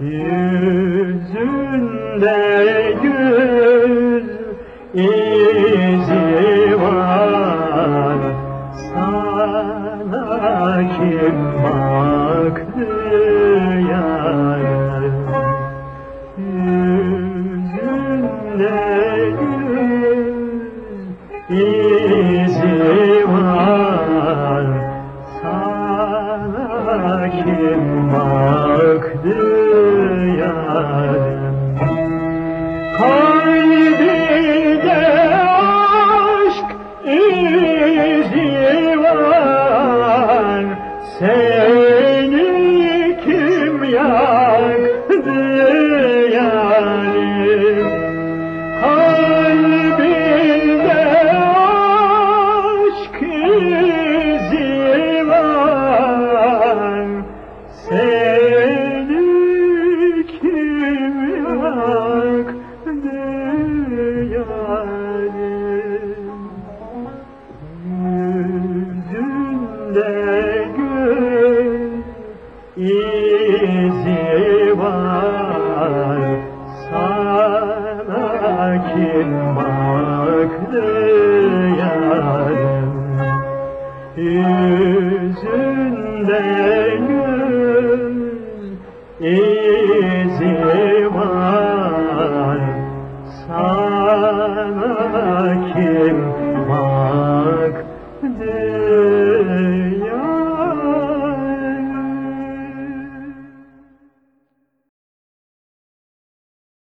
Yüzünde gül izi var. Sana kim baktı yarım Yüzünde gül izi var. Sana kim baktı Hey! izi var. Sana kim baktı yarım yüzünde gül izi var. Sana kim baktı